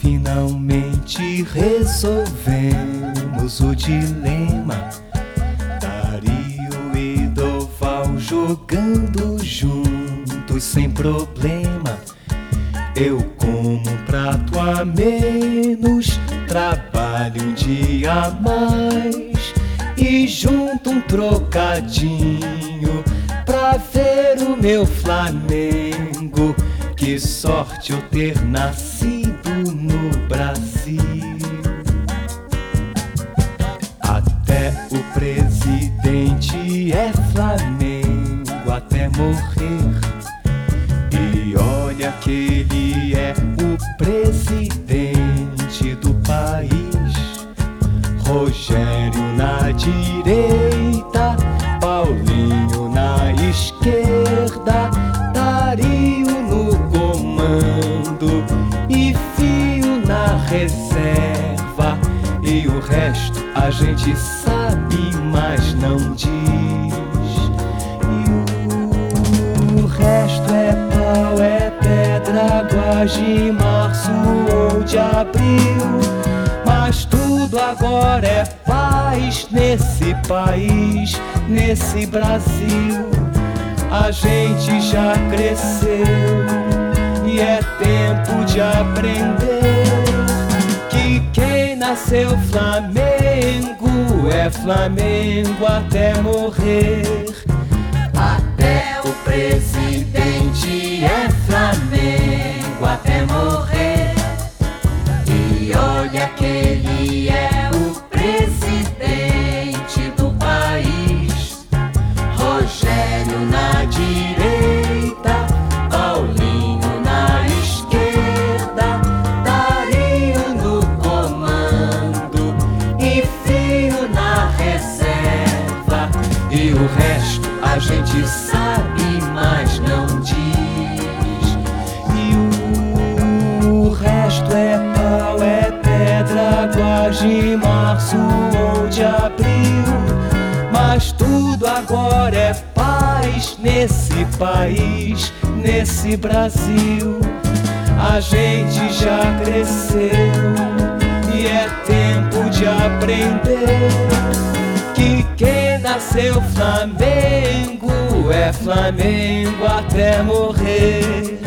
Finalmente resolvemos o dilema. Dario e Doval jogando juntos sem problema. Eu como um prato a menos, trabalho um dia a mais e junto um trocadinho pra ver o meu Flamengo. Que sorte eu ter nascido Brasil. Até o presidente é Flamengo até morrer. E olha que ele é o presidente do país. Rogério na direita, Paulinho na esquerda, reserva. E o resto a gente sabe, mas não diz. E o resto é pau, é pedra, guaje, março ou de abril. Mas tudo agora é paz nesse país, nesse Brasil. A gente já cresceu e é tempo de aprender nasceu Flamengo é Flamengo até morrer. Até o presidente é Flamengo até morrer. E olha que o resto a gente sabe, mas não diz. E o resto é pau, é pedra, guaje, março ou de abril. Mas tudo agora é paz nesse país, nesse Brasil. A gente já cresceu e é tempo de aprender nasceu Flamengo é Flamengo até morrer.